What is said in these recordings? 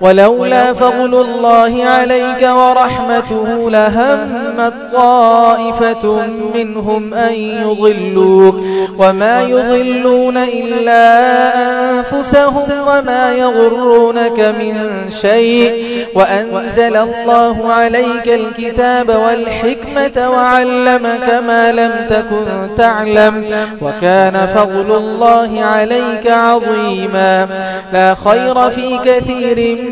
ولولا فضل الله عليك ورحمته لهم طائفة منهم أن يضلوك وما يضلون إلا أنفسهم وما يغرونك من شيء وأنزل الله عليك الكتاب والحكمة وعلمك ما لم تكن تعلم وكان فضل الله عليك عظيما لا خير في كثير من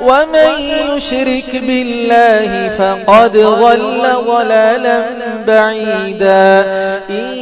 ومن يشرك بالله فقد ضل ضلالا بعيدا إن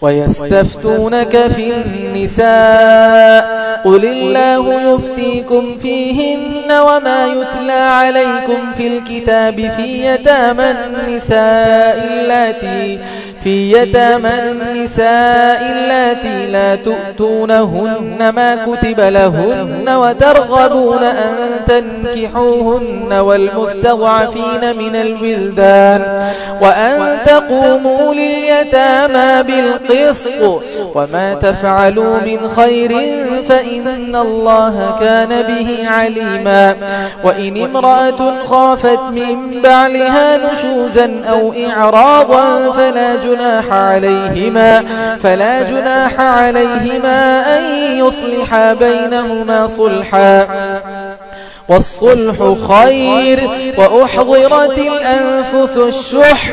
ويستفتونك في النساء قل الله يفتيكم فيهن وما يتلى عليكم في الكتاب في يتام النساء التي في يتامى النساء التي لا تؤتونهن ما كتب لهن وترغبون أن تنكحوهن والمستضعفين من الولدان وأن تقوموا لليتامى بالقسط وما تفعلوا من خير فإن الله كان به عليما وإن امرأة خافت من بعلها نشوزا أو إعراضا فلا جنة جناح عليهما فلا جناح عليهما أن يصلح بينهما صلحا. والصلح خير وأحضرت الأنفس الشح.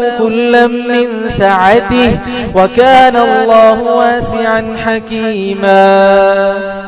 له كلا من سعته وكان الله واسعا حكيما.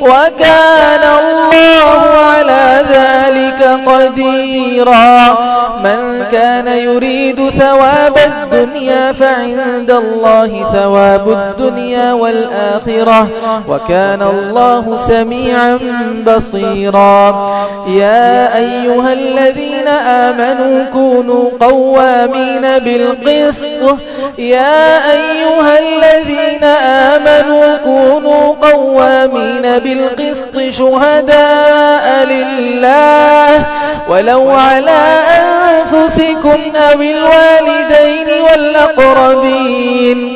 وكان الله على ذلك قديرا. من كان يريد ثواب الدنيا فعند الله ثواب الدنيا والآخرة. وكان الله سميعا بصيرا. يا أيها الذين آمنوا كونوا قوامين بالقسط. يا أيها الذين آمنوا كونوا بالقسط شهداء لله ولو على أنفسكم أو الوالدين والأقربين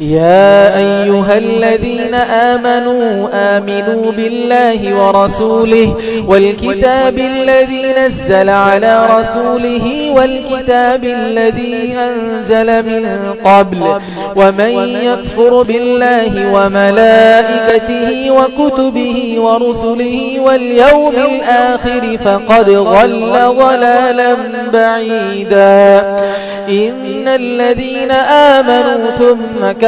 يا أيها الذين آمنوا آمنوا بالله ورسوله والكتاب الذي نزل على رسوله والكتاب الذي أنزل من قبل ومن يكفر بالله وملائكته وكتبه ورسله واليوم الآخر فقد غل ضلالا بعيدا إن الذين آمنوا ثم كفروا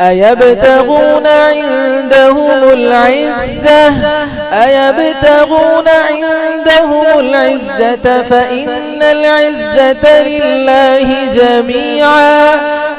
أيبتغون عندهم العزة؟ أيبتغون عندهم العزة فإن العزة لله جميعا.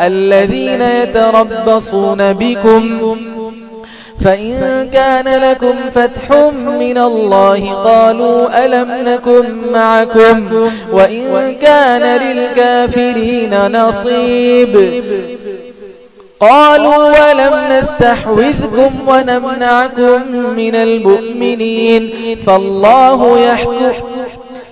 الذين يتربصون بكم فإن كان لكم فتح من الله قالوا ألم نكن معكم وإن كان للكافرين نصيب قالوا ولم نستحوذكم ونمنعكم من المؤمنين فالله يحكم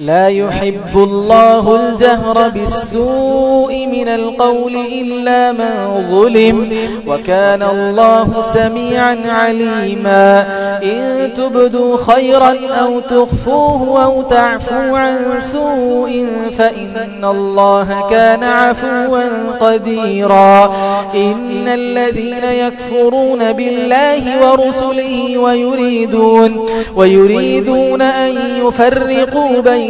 لا يحب الله الجهر بالسوء من القول إلا من ظلم وكان الله سميعا عليما إن تبدوا خيرا أو تخفوه أو تعفو عن سوء فإن الله كان عفوا قديرا إن الذين يكفرون بالله ورسله ويريدون, ويريدون أن يفرقوا بين